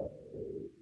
uh,